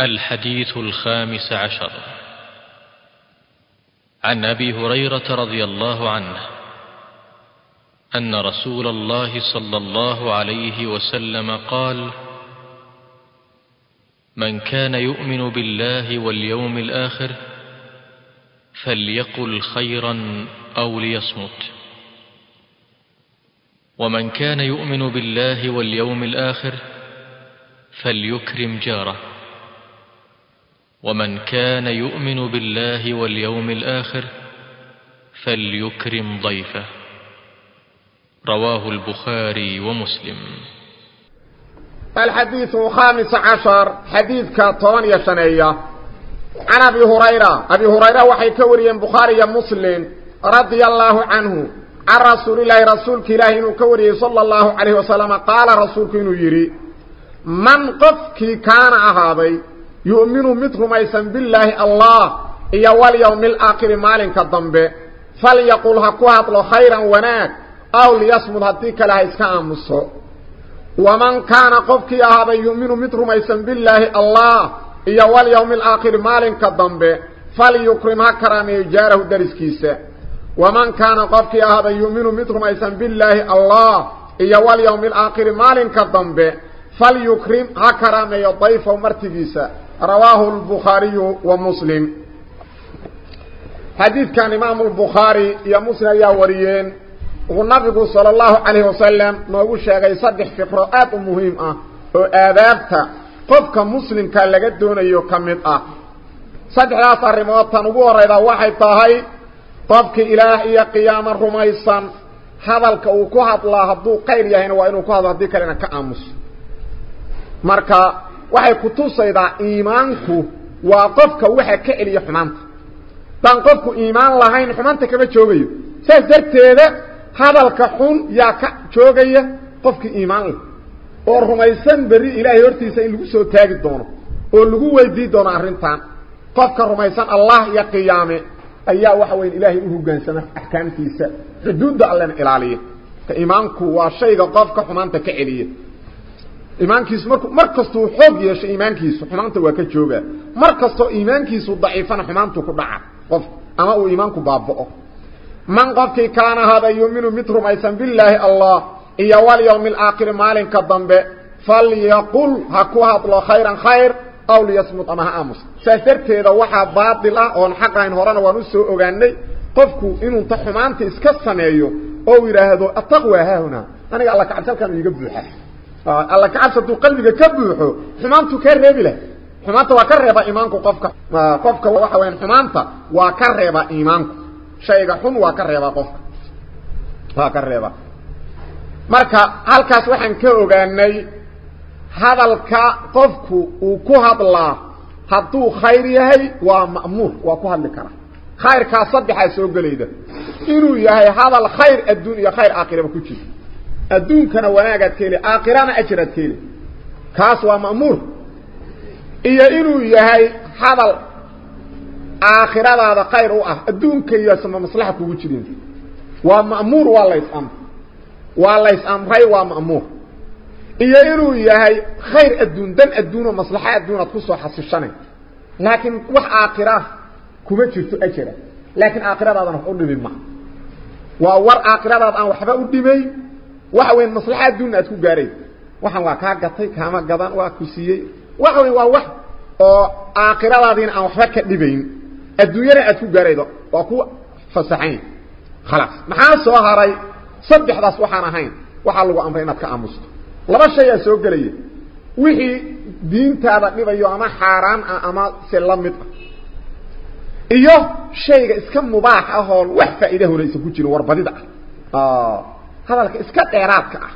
الحديث الخامس عشر. عن أبي هريرة رضي الله عنه أن رسول الله صلى الله عليه وسلم قال من كان يؤمن بالله واليوم الآخر فليقل خيرا أو ليصمت. ومن كان يؤمن بالله واليوم الآخر فليكرم جاره. ومن كان يؤمن بالله واليوم الآخر فليكرم ضيفه. رواه البخاري ومسلم. الحديث الخامس عشر حديث كطوان يشنية عن أبي هريرة. أبي هريرة وحي كوري بخاري مسلم رضي الله عنه. عن رسول الله رسولك الله إنه كوري صلى الله عليه وسلم. قال رسولك إنه يري من قفك كان أهاضي يؤمن مثل ميسا بالله الله. إيا واليوم الآخر مالك الضنب فليقول هكوهت له خيرا وناك. أو ليصمد هديك لها إسكاء مصر. ومن كان قفك هذا يؤمن مثل ميسا بالله الله. إيا واليوم الآخر مالك الضنب فليكرم هكرامي جاره درسكيسة ومن كان قفك هذا يؤمن مثل ميسا بالله الله. إيا واليوم الآخر مالك الضنب فليكرم هكرامي ضيف ومرتقيسة رواه البخاري ومسلم حديث كان إمام البخاري يا مسلم يا وريين والنبي صلى الله عليه وسلم نوغو fiqro aad u muhiim ah oo aadaabta qofka muslimka laga doonayo kamid ah saddexdaas arrimood tan ugu horeyda waxay tahay qofka ilaah iyo qiyaamo rumaysan hadalka uu ku hadlaa hadduu qayr yahayna waa inuu ku hadlo haddii kalena ka aamuso marka waxay ku tusaydaa iimaanku waa qofka waxa ka celiya xumaanta dan qofku iimaan lahayn xumaanta kama joogayo saas darteeda hadalka xun yaa ka joogaya qofkii iimaan leh oo rumaysan beri ilaahay hortiisa in lagu soo taagi doono oo lagu weydii doono arrintan qofka rumaysan allah iyo qiyaame ayaa waxa weyn ilaahay u hoggaansama axkaamtiisa xuduudda allena ilaaliya iimaanku waa shayga qofka xumaanta ka celiya ka joogaa mar kastoo iimaankiisu daciifana xumaantu ku dhaca qof ama uu iimaanku baaba'o man qofkii kaana hada yuuminu mid rumaysan billaahi allah iyo walyowmi alaakhiri maalinka dambe falyaqul ha ku hadlo khayran khayr aw liyasmut ama ha aamus saas darteeda waxaa baatil ah oon xaq ahayn horena waan u soo ogaanay qofku inuu ta xumaanta iska sameeyo oo yidhaahdo ataqwa haahuna aniga alla kacabsi halkaan iiga buuxa آه، الله كعصد قلبك كبوح حمامتو كرب له حمامتو وكرب إيمانك قفك ما قفك وحوين حمامتا وكرب إيمانك شيء حم وكرب قفك وكرب مركا هالكاس وحن كوغا أني هذا القفك وكهد الله هدو خير يهي ومأمور وكهد لكرا خير كاسد بحيث يقول إيدا إنو يهي هذا الخير الدنيا خير آخر بكوشي. Adduunkana wanaagaad ka heli aakhirana ajraad ka heli kaas waa ma'muur. Iyo inuu yahay hadal aakhiradaada khayr u ah adduunka iyo sama maslaxa kugu jirin waa ma'muur waa lays amr waa lays amray waa ma'muur. Iyo inuu yahay khayr adduun dan adduun oo maslaxa adduun aad ku soo xasishanay. Laakiin wax aakhira kuma jirto ajra laakiin aakhiradaadana wax u dhimin ma. Waa war aakhiradaad aan waxba u dhimay waxa weyn maslaxa adduun aad ku gaaray waxan waa kaa gatay kaama gadan waa ku siiyey waxa weyn waa wax oo aakhiradaadiina aan waxba ka dhibayn adduunyana aad ku gaaraydo waa ku fasaxayn khalaas maxaa soo haray saddexdaas waxaan ahayn waxaa lagu amray inaad ka aamusto laba shay aa soo gelaya wixii diintaada dhibayo ama xaaraan ah ama se la mid ah iyo shayga iska mubaax ah oo wax faa'iida holaysa ku jirin warbadida ah hadalka iska dheeraadka ah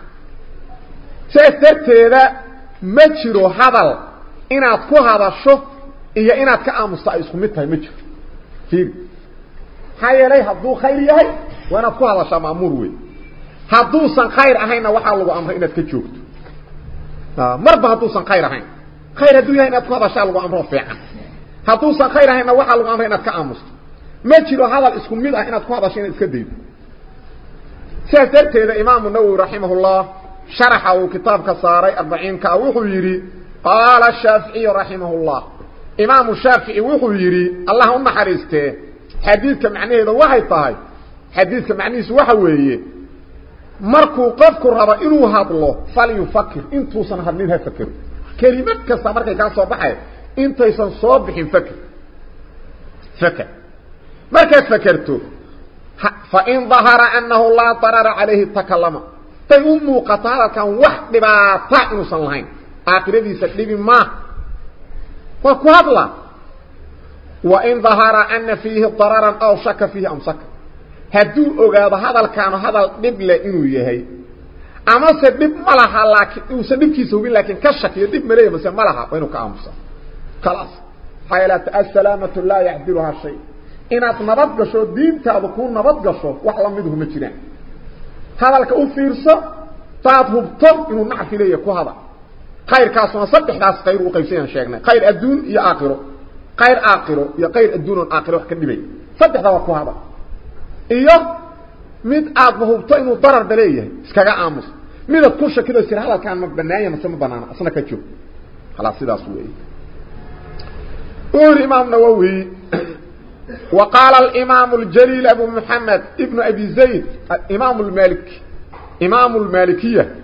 sidaas darteeda ma jiro hadal inaad ku hadasho iyo inaad ka aamusto ay isku mid tahay ma jiro fiir maxaa yeelay hadduu khayr yahay waa inaad ku hadashaa ma'muur wey hadduusan khayr ahaynna waxaa lagu amray inaad ka joogto marba hadduusan khayr ahayn khayr hadduu yahay inaad ku hadashaa lagu amro fiican hadduusan khayr ahaynna waxaa lagu amray inaad ka aamusto ma jiro hadal isku mid ah inaad ku hadasho inaad iska daydo سيسرتين إمام النووي رحمه الله شرحه كتابك صاري أربعين كأوخويري قال الشافعي رحمه الله إمام الشافعي أوخويري الله أم حريسته حديثك معنى إذا واحد طهي حديثك معنيه سواحوهي مركو قفك الرابع إلو هاد الله فليفكر إنتو سنهدنين هفكر كلمتك سامركي كان صباحي إنتو سنصبحين فكر فكر مركز فكرتو فإن ظهر أنه لا طرر عليه التكلم تأمه قطارة كان واحد وحد بطاء نصنعين آخره دي سكليب ما. وكوهدلا وإن ظهر أن فيه طررا أو شك فيه أمسك. هدو أغاد هذا الكام هذا الدب لإنو يهي. أما سبب ملحا لكن سبب كيسو بي لكن كشك يدب مليه بس ملحا وإنو كامسا خلاص. حيلة السلامة لا يعدلها شيء. Inaad nabad gasho diintaadu kuu nabad gasho wax lamiduhu ma jiraan hadalka u fiirso taad hubto inuu nacfi leeyahay ku hadal khayrkaasuna saddexdaas khayr u qaybsanyaan sheegnay khayr adduun iyo aakhiro khayr aakhiro iyo khayr adduun oon aakhiro wax ka dhibay saddexda waa ku hadal iyo mid aadba hubto inuu dararba leeyahay iskaga aamus midaad ku shakido sir hadalkaan ma banaanya mase ma banaana asna ka joog khalaas sidaas weeye uri imaam nawowi وقال الإمام الجليل أبو محمد ابن أبي زيد الإمام المالك إمام المالكية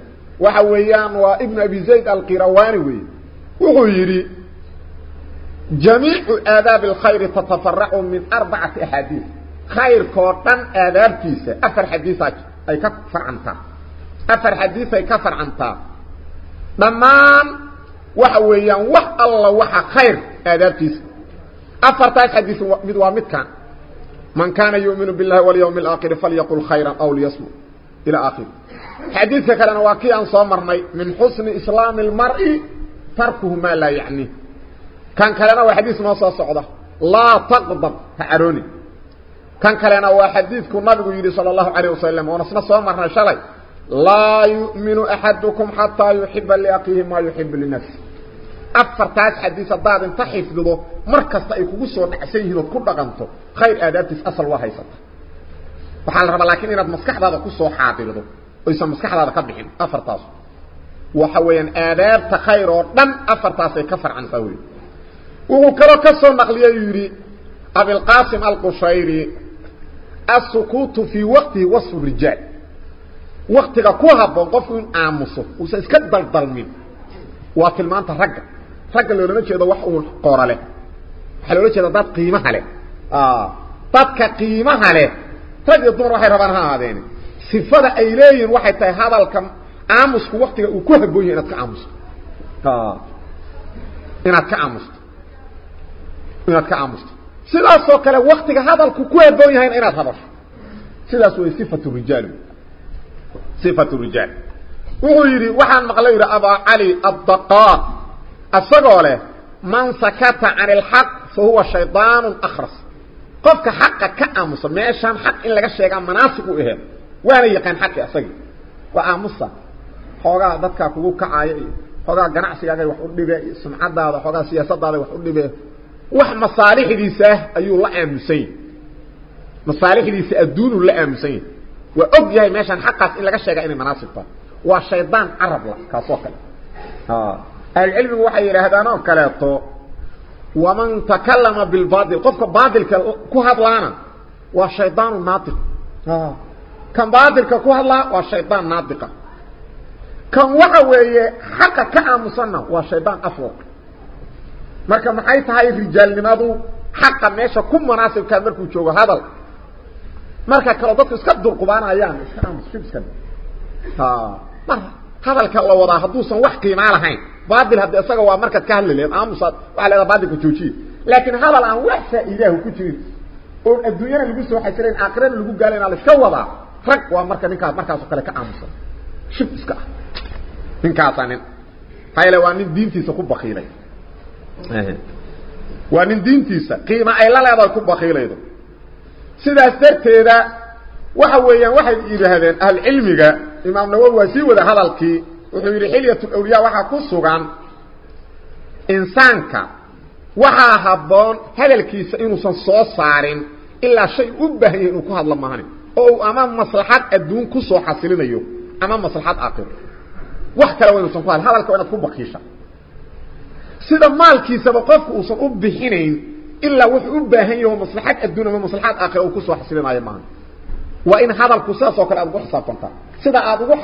وحويان وابن أبي زيد القيرواني وغيري جميع آداب الخير تتفرع من أربعة أحاديث. خير كورتان آداب تيسة أفر حديثة أي كفر عنها أفر حديثة أي كفر عنها ممان وحويان وح الله وح خير آداب تيسة أفرت حديث مدوى مد كان من كان يؤمن بالله واليوم الآخر فليقول خيرا أو ليسمو إلى آخر. حديثة كان ان صامرني. من حسن إسلام المرء تركه ما لا يعني كان كان حديث ما صعده لا تقضب تعروني. كان كان حديث كنا بقيري صلى الله عليه وسلم. ونصنا صامرنا شلي لا يؤمن أحدكم حتى يحب لأقيه ما يحب لنفسه. أفرتاج حديث الضاد انتحف له مركز تأيكو قصوة حسينه لكل غنطه خير آدابت أصل واحي سطح وحال ربا لكن إنه مسكح هذا قصوة حاطي له ويسا مسكح هذا قبحين أفرتاج وحوين آدابت خيره دم أفرتاج كفر عن قوي وقال قصوة نقلية يري أبي القاسم القشيري السكوت في وقته وصف الرجال. وقتك كوها بنقفه آمسه وسيسكت بالضلمين وقت المانت رجل ragga loolama jeedo wax uun qora leh waxaa loola jeeda dad qiimaha leh dadka qiimaha leh rag iyo dumar waxay rabaan ha ahaadeen sifada ay leeyihin waxay tahay hadalka aamusku waktiga uu ku haboon yahay inaad ka aamusto inaad ka aamusto inaad ka aamusto sidaasoo kale waktiga hadalku ku haboon yahayna inaad hadasho sidaas way sifatu rijaal sifatu rijaal wuxuu yidhi waxaan maqlay yidhi abaa cali أصغوله من سكت عن الحق فهو شيطان أخرس. قفك حق كأمص ما يشان حق؟ إلا قشي يقام مناسك إيه وين يقين حق أصغي وآمص حوغا ذاتك كوكو كعاي حوغا قنعس يقين وحرد بي. سمعاد هذا حوغا سياسة هذا وحرد بي. وح مصالح دي سه أيو الله أمسين مصالح دي سه الدون الله أمسين وأبيا ما يشان حق إلا قشي يقين مناسك وشيطان عرب لك. كصوكل ها آه. العلم وحي إلى هذا نوع كلاته ومن تكلم بالبادل قفك بادل كهد لانا والشيطان الناطق آه. كان بادل كهد لانا والشيطان الناطق كان وحوه حقا كأمسنا والشيطان أفوق. مركا محايتا هاي رجال لماذا حقا ميشا كم مناسب كان مركو تشوغ هذا. مركا كالدوك اسكت دور قبانا ايان اسكت امس فيبسكت آه. هذا الكالوضا هدوسا وحكي معالهين baail hadde isaga waa markaad ka hadli leed aamusaad waa leedaa baailka joojiye laakiin hadal aan wax faa'iidaahu ku jirin oon adduunyana lagu soo xajirayn aakhirana lagu gaalayn la iska wadaa rag waa marka ninkaas markaasoo kale ka aamusan shib iska ah ninkaasaa nin hayle waa nin diintiisa ku bakiilay waa nin diintiisa qiima ay la leedahay ku bakiilaydo sidaas darteeda waxa weeyaan waxay yidhaahdeen ahlucilmiga imaam nawowi waa sii wada hadalkii وحيري حلية الأولياء وحا كسوغا إنسانك وحا هبون هل الكيسة إنو سنصو صارين إلا شيء أبه إنو كهد لماهاني أو أمام مصلحات أدون كسو حاصلين أيو أمام مصلحات آقر وحكا لو إنو سنقوها هل الكو إنو بكيشة سيدا مال كيسة بقفك أصن أبهينين إلا وحي أبه إنو مصلحات أدون أمام مصلحات آقر أو كسو حاصلين أيو وإن هذا الكساس وكالأبو حساب تنطى سيدا أبو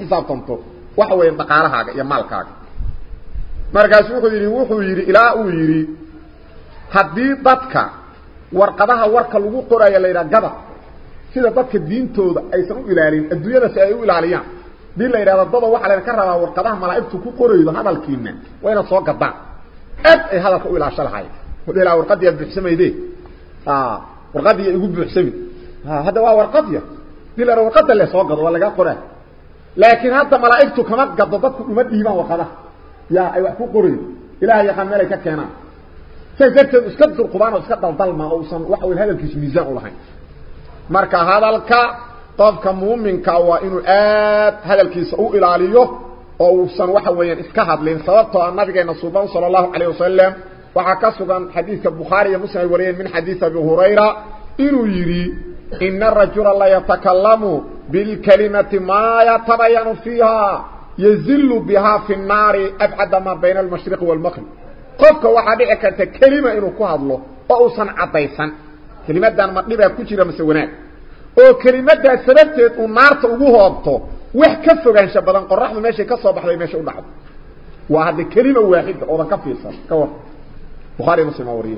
حساب تنطى waxa weeye dhaqaalahaaga iyo maalkaaga markaasu wuxuu yidhi wuxuu yidhi ilaa uu yidhi haddii dadka warqadaha warka lagu qoraayo la yidhaha gabad sida dadka diintooda aysan u ilaalin adduunyada si ay u ilaaliyaan hadii la yidhahdo dada waxaa laydinka rabaa warqadaha malaa'igtu ku qoraydo hadalkiina waa inaad soo gadaan aad ay hadalka u ilaasho lahay ilaa warqadiiad buuxsamayde warqadiiya igu buuxsami hadda waa warqadya hadii la warqada le soo gado waa lagaa qoraa لكن هذا ملائكته كما قد ضدت ما ديما وخلا يا اي وقت قري. إلى يا ملائكة كانا كيف ذكرت اسكت القرآن اسكت الظلم ما اوصل وحو هذا الكيس ميزان ولا حين مركا هذا الك طب هو كوا انه اد هذا الكيس أو إلى عليه أو سن وحا وين اسك حدلين سببته ان نبينا سبحان صلى الله عليه وسلم. وعكسه حديث البخاري ومسلم من حديث أبي هريرة. إنه يري إن الرجل لا يتكلم بالكلمة ما يتبين فيها يزل بها في النار أبعد ما بين المشرق والمغرب. قفك وحبيعك أنت كلمة إنه كهض له فأوصا عطيسا كلمة دان مطلبة كتيرة مسوناك أو كلمة دان سببت النار تقوه أبطو وحكفك عن شبدا قل رحمة ماشي كسوا بحضي ماشي قل وهذه كلمة واحدة. أو كفيسا كوه بخاري مسلم أوريه.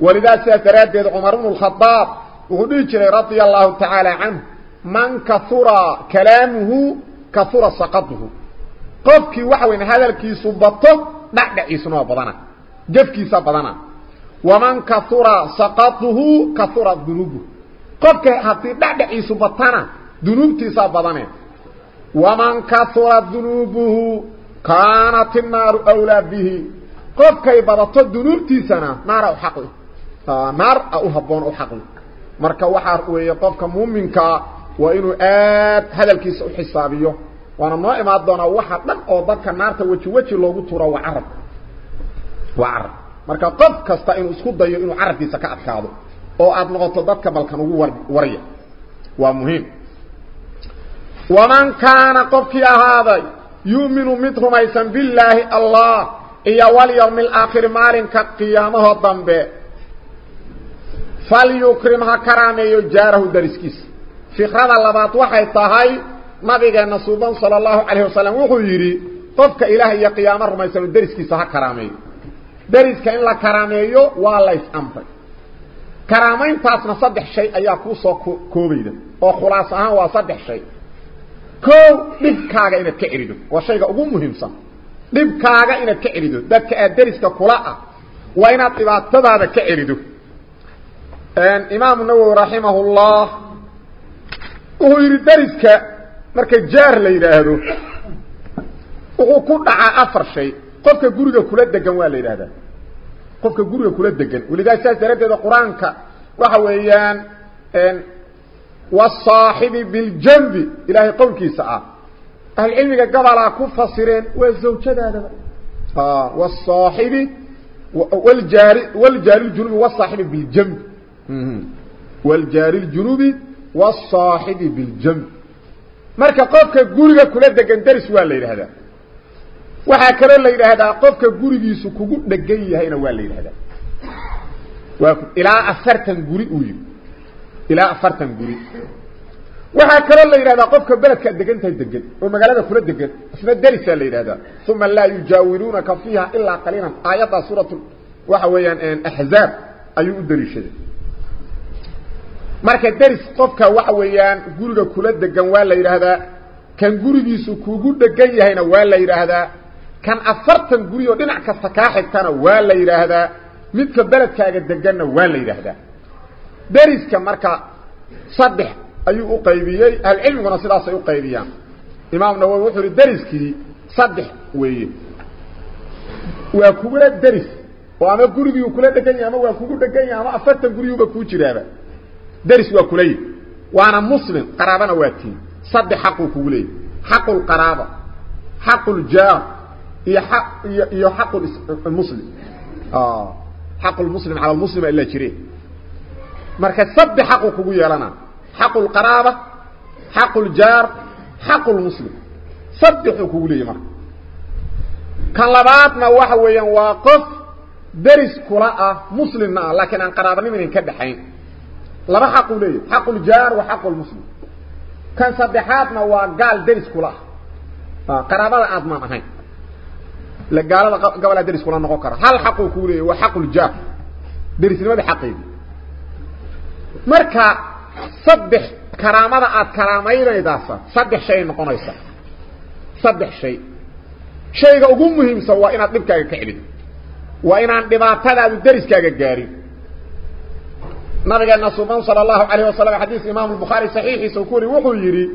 ولذا سيترد عمر بن الخطاب. وهو رضي الله تعالى عنه. من كثر كلامه كثر سقطه. قفكي وحوين هذا الكي سبطه نعدع إسنوه بضانا. جفكي سبضانا ومن كثر سقطه كثر الظنوبه قفكي حطي نعدع إسنوه دنوبتي سبضانا ومن كثر الظنوبه كانت النار أولى به. قفكي بضطه دنوبتي سنة نار أو أحقه آه، نار أحبون أحقه مركا وحار ويطفك مؤمنك وانو اد هدلكيس وحسابيو وأنا ما إما أدونا وحاق دق أو دقا نارتا وجي وجي لوغو تورا وعرب. وعرب. مركا قف كستا انو اسكود دايو انو عرب ديسا كاعد كاعدو أو اد نغطا دقا بالكانو وريا. ومهيم ومن كان قف كيا هذا يؤمن مدهم ايسا بالله الله. إيا واليوم الآخر مارن كا قيامه الضنبه فليكرمها كرامه يجاره درسكيسي calayh wasalam wuxuu yidhi qofka ilaah iyo qiyaamo rumaysanu deriskiisa ha karaameeyo deriska in la karaameeyo waa lays amray karaamayntaasna saddex shay ayaa kuu soo koobayda oo khulaas ahaan waa saddex shay koow dhibkaaga inaad ka celido waa shayga ugu muhiimsan dhibkaaga inaad ka celido dadka aad deriska kula ah waa inaad dhibaatadaada ka celido imaamu nawowi raximahullah ويري درسك مركا جار ليرهدو وكو كدعه افر شيء قفكه غوريده كولا دغان وا ليرهدا قفكه غوريده كولا دغان ولغاشا سيرته القرانك واخا ويهان ان والصاحب بالجنب إلى قولك ساء أهل العلم قبل اكو فسرين وزوجته ها والصاحب والجار والجار الجنوبي والصاحب بالجنب والجار الجنوبي والصاحب بالجمع. مركا قفك قولك كله دقن درس والله هذا. وحاكرا الله هذا. قفك قولك يسكو قول دقيني هين والله هذا. وإلى أفرتن قولي أولي إلى أفرتن قولي وحاكرا الله هذا. قفك بلدك دقن تهي دقن. ومقال هذا كله دقن. اسم الدرس والله هذا. ثم لا يجاورونك فيها إلا قليلا. آيات سورة وحويا أحزاب. أيو الدرس marka deris qofka waxa weeyaan guriga kula degan waa la yidhaahdaa kan gurigiisu kugu dhegan yahayna waa la yidhaahdaa kan afartan guri oo dhinac kaa xigtana waa la yidhaahdaa midka beledkaaga deganna waa la yidhaahdaa deriska marka saddex ayuu u qaybiyey ahlucilmiguna sidaasay u qaybiyaan imaam nawowi wuxuu ihi deriskii saddex weeye waa kugula deris oo ama gurigiiu kula dhegan yahay ama waa kugu dhegan yahay ama afartan guriyuba kuu jiraaba deris waa kula yihi waana muslim qaraabana waa tiin saddex xaquu kugu leeyahy xaqu lqaraaba xaqu ljaar iyo iyo iyo xaqu muslim xaqu lmuslim cala lmuslima ilaa jire marka saddex xaquu kugu yeelana xaqu lqaraaba xaqu ljaar xaqu lmuslim saddexuu kugu leeyahy marka kan labaadna waxa weeyaan waa qof deris kula ah muslimna ah laakiin aan qaraabanimo ka dhaxayn لا حق ليه حق الجار وحق المسلم كان صدحاتنا وقال درس كله قرابة الأضماء هين لقال قبل درس كله نقوكرا هل حق كله وحق الجار درس لما بحقه مركا صدح كرامة أد كرامين إداسة صدح شيء نقونا إسا صدح شيء شيء أقوم مهم سواء إنا طبكا كعلي وإنا عندما تدعو الدرس كعلي نرجع نصوبان صلى الله عليه وسلم حديث إمام البخاري صحيح سوكوري وقل يري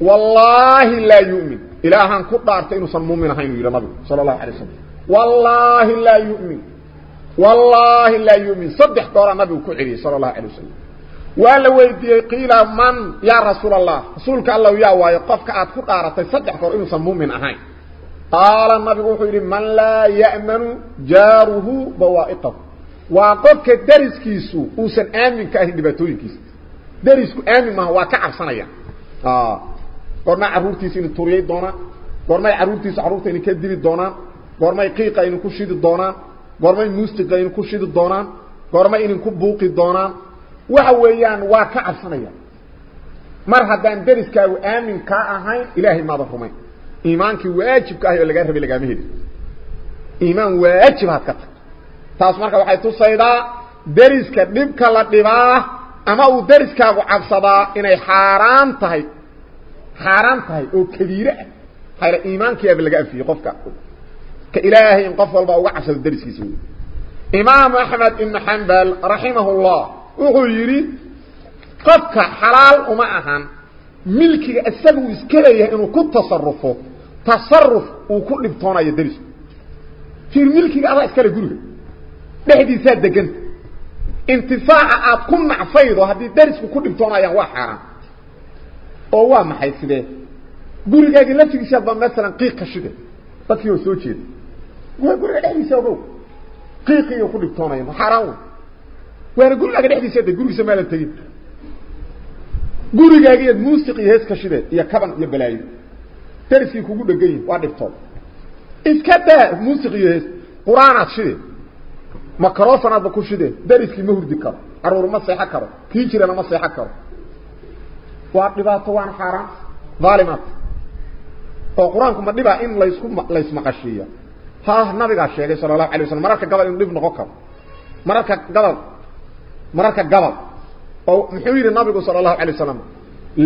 والله لا يؤمن إلهان قد أرتين صممنا حين يرمضه صلى الله عليه وسلم والله لا يؤمن والله لا يؤمن صدح دور مبي كعري صلى الله عليه وسلم ولو قيل من يا رسول الله رسولك الله يا ويقفك أد قد أرتين صدح دور صممنا حين قال النبي من لا يأمن جاره بوائقه aamin maaha waa ka cabsanaya goormay carruurtiisa inu turiyay doonaan goormay carruurtiisa carruurta inu ka dili doonaan goormay qiiqa inu ku shidi doonaan goormay muustiqa inu ku shidi doonaan goormay idinku buuqi doonaan waxa weeyaan waa ka cabsanaya mar haddaan deriskaagu aamin kaa ahayn ilaahay maadan rumayn iimaankii waajibka ahay oo lagaa rabay lagaama heli iimaan waajib had ka tag taas marka waxay tusaydaa deriska dhibka la dhibaa ama uu deriskaagu cabsadaa inay xaaraan tahay xaaraan tahay oo kabiire ah hayla iimaankiiaba laga anfiyey qofka ka ilaahay in qof walba uga cabsado deriskiisa wey imaamu axmed ibnu xambal raximahullah wuxuu yidhi qofka xalaal uma ahan milkiga isaga uu iska leeyahay inuu ku tasarufo tasaruf uu ku dhibtoonayo derisku fiir milkiga adaa iskale guriga deganta intifaaca aad ku nacfaydo haddii derisku ku dhibtoonayaan waa xaaraan oo waa maxay sidee gurigaagii laftigiisaad baa maalan qiiq ka shide dadkii oo soo jeeda waa guriga dhexdiisa ogow qiiqiiyo ku dhibtoonaya ma xaaraan wey waana gurigaaga dhexdiisa de gurigiisa maadan tegin gurigaagiiad muusiq iyo hees ka shideed iyo kaban iyo balaayo deriskii kugu dhegan yihin waa dhibtood iska daa muusiq iyo hees qur-aanaad shide macrofonaadba ku shide deriskii ma hurdi karo caruur ma seexo karo kii jirana ma seexo karo waa dhibaato waana xaaraan aalimaad oo qur-aanku ma dhibaa in laysku laysmaqashiiya ha nabigaa sheegay sala allahu alay waslam mararka gabal inuu dhib noqon karo mararka gabal mararka gabal oo muxuu yidhi nabigu sala allahu alay wasalam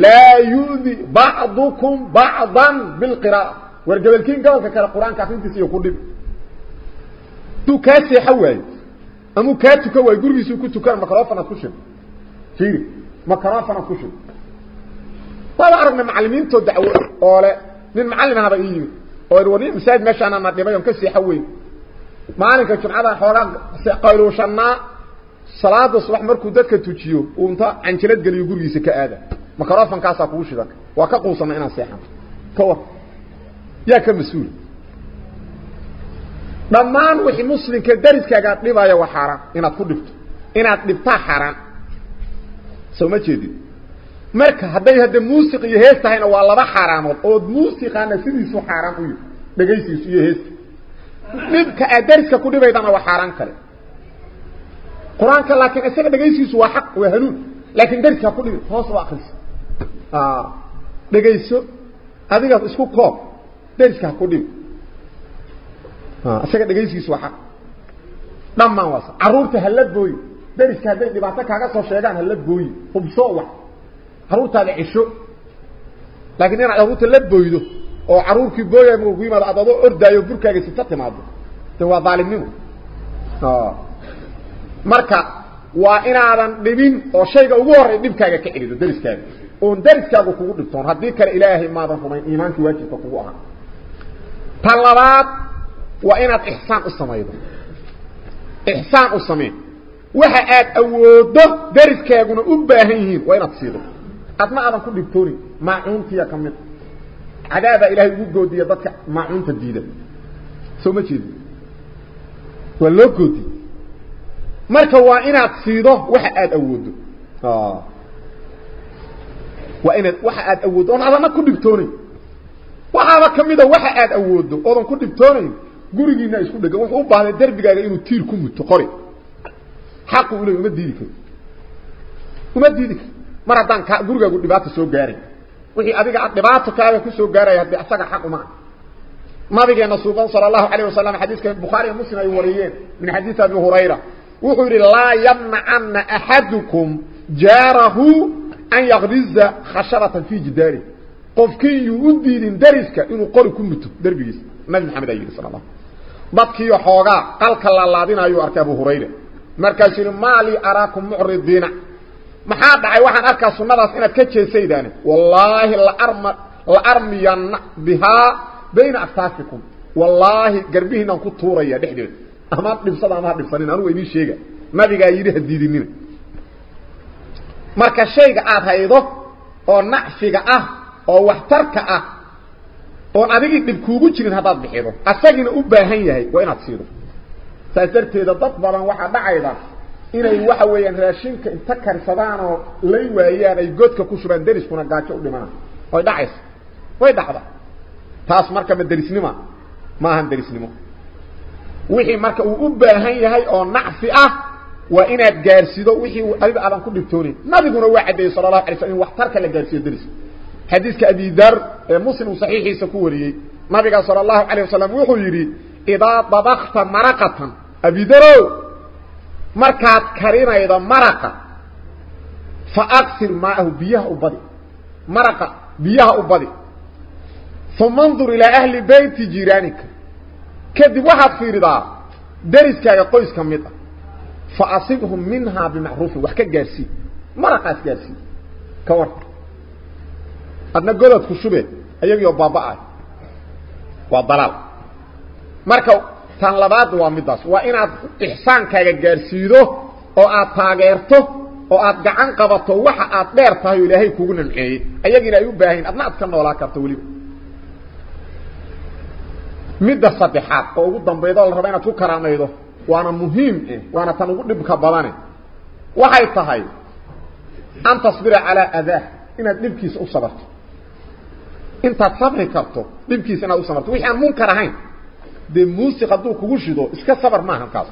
laa yu'di bacdukum bacdan bilqira'a war gabalkiin gabalka kale qur-aanka akrintiisa iyo ku dhib duu kaa seexo waayo amuu kaa tuka waayo gurigiisuu ku tukana macrofonaad ku shid fiiri macrofonaad ku shid waaba aragna macallimiintoo dacwo oo le nin macallin ahaba ii yimid oo nin masaajid meeshaana na dhibay on ka seexo weyn maalinka jumcada xoogaa qayluushannaa salaada subax markuu dadka tujiyo uu inta canjilad geliyo gurigiisa ka aada macrofonkaasaa kugu shidan waa ka quusana inaan seexan ka war yaa ka mas-uul dhammaan wixii muslimka dariskaaga dhibaya waa xaaraan inaad ku dhibto inaad dhibtaa xaaraan soo ma jeedid marka hadday hadda muusiq iyo hees tahayna waa laba xaaraamood ood muusiqaana sidiisu xaaraan u yihi dhegaysiisu iyo heesta dhibka aad dariska ku dhibaydana waa xaaraan kale qur-aanka laakiin isaga dhegaysiisu waa xaq waa hanuun laakiin dariska ku dhibi hoos u akrisa dhegayso adiga isku koob dariska ku dhibi isaga dhegaysiisu waa xaq dhammaan waas carruurta hala booyi dariska hadday dhibaato kaaga soo sheegaan hala booyi hubso wax carruurtaada cisho laakiin inaad carruurta la booydo oo carruurkii booyay markuu ku yimaado aad adoo ordaayo burkaaga sita timaado de waa daalimnimo marka waa inaadan dhibin oo shayga ugu horray dhibkaaga ka celido dariskaaga oon dariskaagu kugu dhibtoon haddii kale ilaahay maadan rumayn iimaankii waajibka kugu ahaa ta وإنه إحسان السمايضة إحسان السمايضة وحا آد أوده درس كيقونه أباهيه وإنه تصيده أطمع أنا كل دكتوري ما عونتي أكمل عذاب إلهي قوده دي يضطع ما عونت الجيدة سوما تشيده ولو قوده مركوا إنه تصيده وحا آد أوده. آه. وإنه وحا آد أوده. وإنه أنا كل دكتوري. وحا آد أوده. وإنه كل دكتوري. Gurigiina isku dhegan wuxuu u baahday derbigaaga inuu tiir ku muto qori xaqu u leeyahay uma diidi karo uma diidi mar haddaan ka gurigaagu dhibaato soo gaaray wixii adiga aad dhibaato kaaga ku soo gaaray haddii asaga xaq uma nabigeena suuban sala allahu calayh wasalam xadiiska bukhaari iyo muslim ay wariyeen min xadiisi abi hurayra wuxuu yidhi laa yamnacana axadukum jaarahu an yakriza khashabatan fii jidaari qofkii yuu u diidin dariska inuu qori ku muto derbigiisa nabi maxamed ayaa yidhi sal la dadkiiyo xoogaa qalka laalaadinayuu arkay abu hurayra markaasuu yidhi maa lii araakum mucridiina maxaa dhacay waxaan arkaa sunnadaas inaad ka jeesaydaane wallaahi laarma la armiyanna bihaa bayna aktaafikum wallaahi garbihiinaan ku tuuraya dhexdeeda ama dhibsada ama dhibsanin anugu idiin sheega nabigaa yidhi ha diidinina marka shayga aad haydo oo nacfiga ah oo waxtarka ah oon adigii dhib kuugu jirin haddaad bixido asagiina u baahan yahay waa inaad siido saas darteeda dad badan waxaa dhacayda inay waxa weeyaan raashinka inta karsadaan oo lay waayaan ay godka ku shubaan deriskuna gaajo u dhimanaan way dhacaysa way dhacda taas marka ma derisnima ma ahan derisnimo wixii marka uu u baahan yahay oo nacfi ah waa inaad gaarsido wixii adiga aadan ku dhibtoonin nabiguna waa caddeeyey sala allahu alay slam in waxtarka la gaarsiiyo deriska حديثك أبي ذر مسلم صحيح سكوري بقى صلى الله عليه وسلم وحيري إذا طبخت مرقة أبي ذر مركة كريمة إذا مرقة فأكثر معه بيه أبدي مرقة بيه أبدي ثم انظر إلى أهل بيت جيرانك كذب واحد في رضا درسك يا قويس كميتا فأصيبهم منها بمعروف وحكا جارسي مرقات جارسي كورت adna godad ku shubee ayagiioo baaba-ay waa dalaal marka tan labaad waa middaas waa inaad ixsaankaaga gaarsiido oo aad taageerto oo aad gacan qabato waxa aad dheer tahay oo ilaahay kugu namceeyey ayagiina ay u baahayin adna aad ka noolaa karto weliba midda saddexaad oo ugu dambaydo la raba inaad ku karaamaydo waana muhiim eh waana tan ugu dhibka badane waxay tahay an tasbira calaa adaah inaad dhibkiisa u sabarto انت صبري كرتو بمكي سنه وصمرت وحان منكر هين دي موسيقى دو كوغو شيدو اسكا صبر ما هان كاس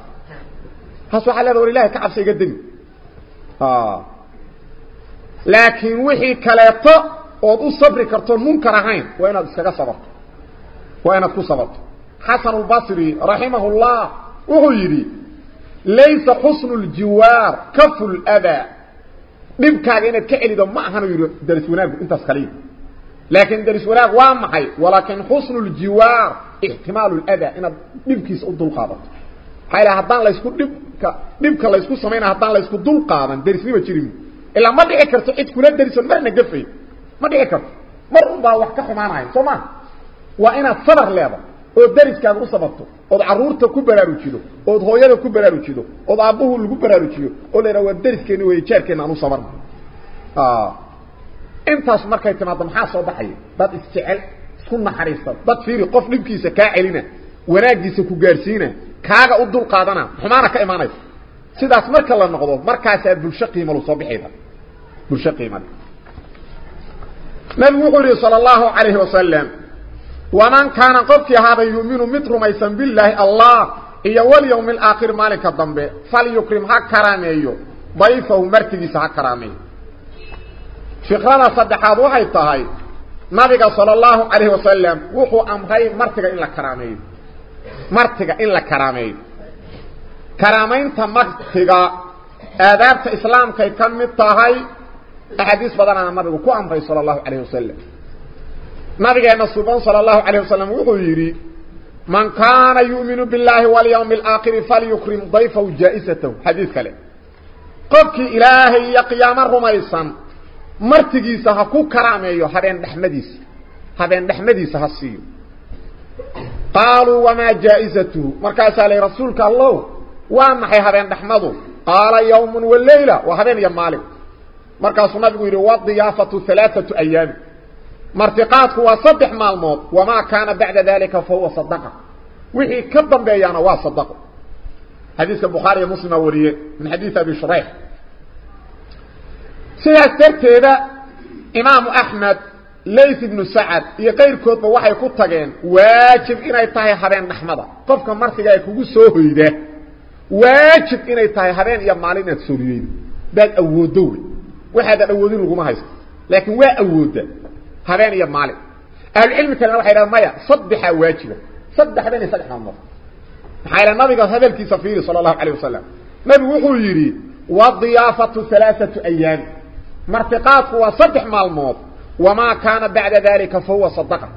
خاصو على دور الله كعب سي قدني آه لكن وحي كليته أو دو صبري كرتو منكر هين وأنا اسكا صبر وأنا كو صبرت حسن البصري رحمه الله وغيري ليس حسن الجوار كف الاذى بمكان انك تعلي ما هان يريد درس هناك انت سخليه لكن درس وراغ وام حي ولكن حصل الجوار احتمال الأذى. إن دبكيس ادول قادت حيل هبان لا اسكو دبك دبك لا اسكو سمينا هبان لا اسكو دول قادن درس ما جيرين إلا ما دي كرتو اد كولا درس مرنا غفي ما دي كرت. مر با واخ كخماناي سوما. وأنا صبر لهذا أو درس كان أو سببته أو ضرورته كو برارو جيدو. أو هويده كو برارو جيدو. أو أبوه لو برارو جيدو. أو لينا وا درس كان وي جيركن انو صبرنا. آه. انتاس مركي تنظم حاسة وبحي باد استعال سكون محريصة باد فيري قف نبكيسة كاعلنا وراجيسة كجارسينة كاغا ادو القادنا حمانا كايمانيس سيداس مركي الله نقضو مركي سيد بلشقي ملو صبحي بلشقي ملو نبو قولي صلى الله عليه وسلم ومن كان قف هذا يؤمن متر ميسا بالله الله هي واليوم الآخر مالك الضمبي فليكرم هكرامي ضيفه مركيس هكرامي فقرنا صدحاد وحي الطهي صلى الله عليه وسلم وحو أمهي مرتك إلا كرامي مرتك إلا كرامي كرامين تمكتك آذاب إسلام كي كم الطهي أحاديث بدنا عن النبي وكو أمهي صلى الله عليه وسلم. نبيك نصبان صلى الله عليه وسلم وحو يري من كان يؤمن بالله واليوم الآخر فليكرم ضيفه جائزته. حديث كلي قبك إلهي يقيام الرميسان martigiisa ha ku karaameeyo habeen dhexmadiisa habeen dhexmadiisa ha siiyo qaaluu wamaa jaa-isatuhu markaasaa la rasuulka allow waa maxay habeen dhexmadu qaala yawm walayla waa habeen iyo maalin markaasuu nabigu yidhi wadiyaafatu alaaatu ayaami martiqaadku waa saddex maalmood wamaa kaana bacda dalika fa huwa sadaqa wixii ka dambeeyaana waa sadaqo xadiiska bukhaari iyo muslima wariye min xadiid abi shurayx sidaas darteeda imaamu axmed layth ibnu sacad iyo qayrkoodba waxay ku tageen waajib inay tahay habeen dhaxmada qofka martiga ay kugu soo hoyda waajib inay tahay habeen iyo maalin inaad sooriyeydo daad awooddo wey waxaadan awoodin laguma haysto laakiin waa awoodda habeen iyo maalin ahlucilmi kalena waxay dhahan maya saddexaa waajiba saddex habeen iyo saddex maalmood maxaa ila nabiga hadalkiisa fiiri sala allahu calayh wasalam nabigu wuxuu yidhi wadiyaafatu alaaatu ayaami مرتقات هو صدح مالموت وما كان بعد ذلك فهو صدقه.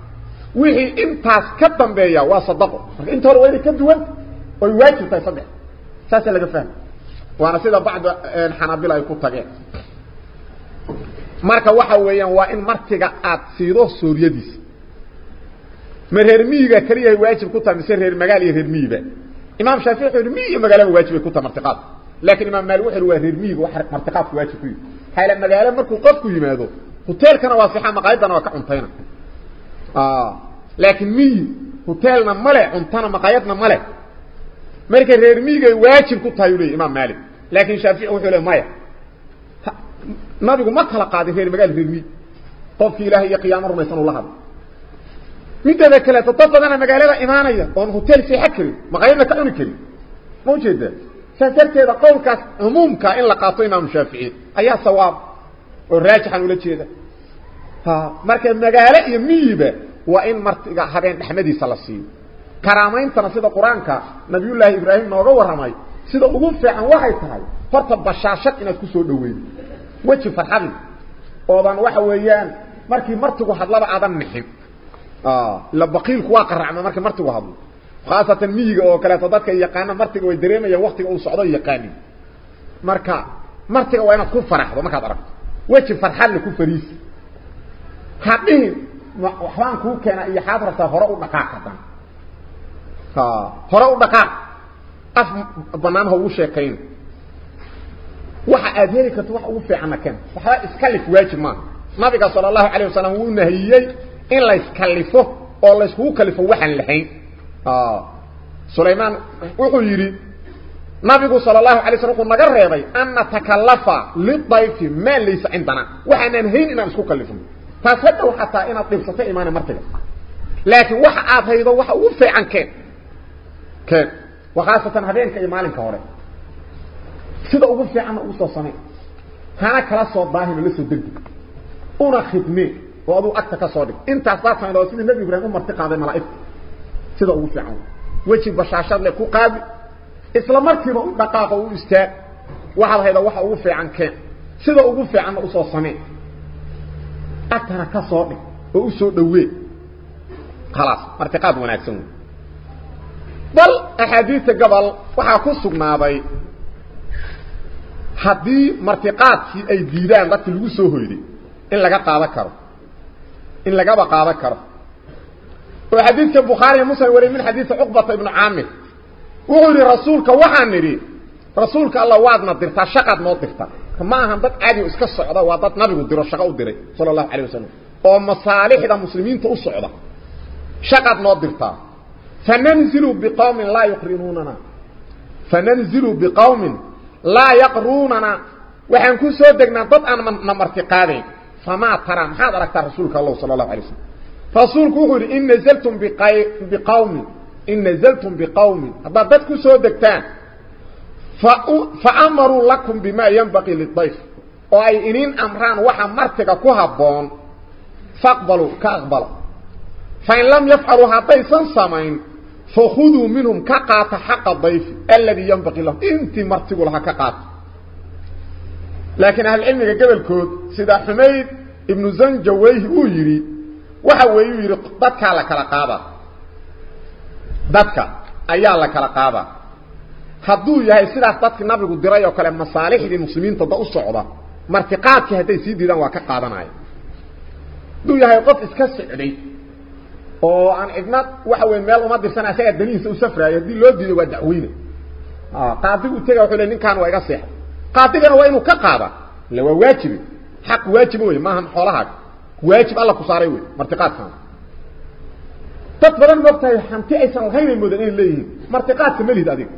وهي إنتاس كبن بيا وصدقه إنت هو وين كدوان؟ ويواجه في صدح ساسي لك فهم. وأنا سيدا بعد آه، حنابلا يكوتا جاء مركا وحاويا إن مرتقا قاد سيدوه سوريا ديس. من هرميه كريه واجب كتا من سر هرميه هرميه إمام شافيح هرميه مقاله واجب كتا مرتقاته. لكن ما مال وحر وريرميد وحر مرتقات واجب فيه. حالا مغاله مركو قد كو يمادو. هوتيلكنا واسيحه مقايدنا وكا عنتينا آه. لكن مي هوتيلنا ماله عنتنا مقايدنا ماله مرك ريرميد واجب كو تايولي إمام مالك. لكن شافعي وحو له مايا. ما بيقو ما كلا قاده هي مغاله ريرميد طب في الله يقيام رمي صلى الله. عليه وسلم متى ذكرت تطبقنا مغاله امانيه وهوتيل في حكري مقايدنا كانوا كريم. موجوده فترتي قولك عمومك إلا قاطينا مشافعين أي ثواب والراجحة ولا شيء فمرك المقالة يميبة وإن مرتقى حقين أحمدي سلسين كرامين تنصيد القرآن نبي الله إبراهيم نغور رمي سيد أغوف في عن واحد تهي فرطة بشاشات إنه كسو دوين. ويتي فرحبي وضان وحويان مركي مرتقو حد لبا آدم محيب آه لبقيل كواقر رعما مركي مرتقو حدو khaasatan miyiga oo kaleeto dadka yaqaana martiga way dareemayaan waktiga uu socdo yaqaanin marka martiga waa inaad ku faraxdo markaad aragto weji farxadle ku fariisi hadhihin waxbaan kuu keenaa iyo xaad rabtaa hore u dhaqaaq hadan hore u dhaqaaq af banaan ha ugu sheekayn waxa aad heli karto wax ugu fiicanna keen waxba iskalif waajib maaha nabiga sala allahu calayh wasalam wuu nahiyey in la iskalifo oo la iskugu kalifo waxaan lahayn sulaymaan wuxuu yidhi nabigu sala allahu alay slam wuxuu naga reebay an natakalafa lidayfi maa laysa cindana waxaanaan hayn inaan isku kalifno taas hadhow xataa inaad dhibsato imaana martiga laakiin waxa aad haydo waxa ugu fiican keen keen wakhaasatan habeenka iyo maalinka hore sida ugu fiicanna ugu soo samey hana kala soo daahino la soo degdeg una khidmee oo aduu agta ka soo dhig intaas samayd oo sida nebi ibraahim marti qaaday malaa'igta sida ugu fiican weji bashaashad leh ku qaadi isla markiiba u dhaqaaqo u istaag waxaad hayda waxa ugu fiican keen sida ugu fiicanna usoo samee agtana ka soo dhig oo u soo dhawee khalaas martiqaad wanaagsan bal axaadiista gobol waxaa ku sugnaaday haddii martiqaadkii ay diidaan dadkii lagu soo hoyday in laga qaadan karo in lagaba qaadan karo وحديث البخاري مسلم وري من حديث عقبه ابن عامر وقول رسولك وحنري رسولك الله وعدنا درت شقد ما درت كما هم بد عادي اسك سقده وادت نبي ودير شقه ودير صلى الله عليه وسلم أو مصالح المسلمين تو سقده شقد ما درت فننزل بقوم لا يقرنوننا فننزل بقوم لا يقروننا وحن كو سو دغنا دد ان ما مرتقادين فما ترى هذا رسولك الله صلى الله عليه وسلم فصول كوهر إن نزلتم بقوم إن نزلتم بقوم. أبابتك سوى دكتان فأمروا لكم بما ينبقي للضيف. وأي إنين أمران وحا مرتك كهبون فاقبلوا كأقبلوا. فإن لم يفعلوا هاتيسا سامين فخذوا منهم كقات حق الضيف الذي ينبقي له انت مرتك لها كقات لكن أهل العلم قبل كود سيدا حميد ابن زنجويه ويريد waxa weeyuu yidhi dadkaa la kala qaadaa dadka ayaa la kala qaadaa hadduu yahay sidaas dadki nabigu diray oo kale masaalixdii muslimiinta da u socda martiqaadkii hadday sii diidaan waa ka qaadanaya hadduu yahay qof iska socday oo aan cidna waxa wey meel uma dirsana isagaa danihiisa u safraayo haddii loo diido waa dacweyne qaadigu tega wuxuu le ninkaan waa iga seexay qaadigana waa inuu ka qaada illa waa waajibe xaq waajiba wey maaha xoolahaaga leeyihiin martiqaadka ma lihid adiga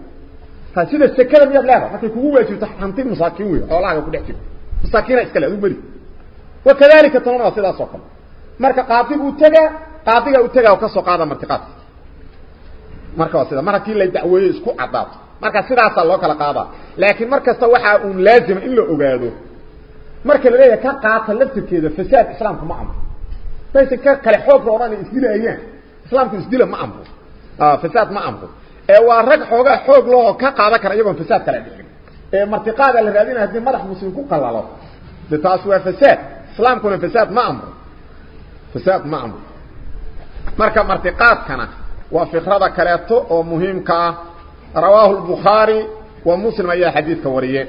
ha sida sekada miyaad leedahay markay kugu waajibto hanti masaakiin wey xoolahaaga ku dhex jirto masaakiina iska le adigu meli wakadalika tanana waa sidaas oo kale marka qaadigu taga qaadiga u taga oo ka soo qaada martiqaadka marka waa sida mar haddii la dacweeyo isku cadaato marka sidaasaa loo kala qaadaa laakiin mar kasta waxaa uun laazima in la ogaado marka la leeyahay ka qaata laftirkeeda fasaad islaamku ma amro saysan ka kale xoog roodhan ay isdilayaan islaamku isdila ma amro fasaad ma amro ee waa rag xoogaa xoog loo ka qaadan kara iyagoon fasaad kale dhicin ee martiqaada la raadina haddii madax muslim ku qalalo taas waa fasaad islaamkuna fasaad ma amro fasaad ma amro marka martiqaadkana waa fikrada kaleeto oo muhiimka ah rawaahu wa muslim ayaa xadiidka wariyeen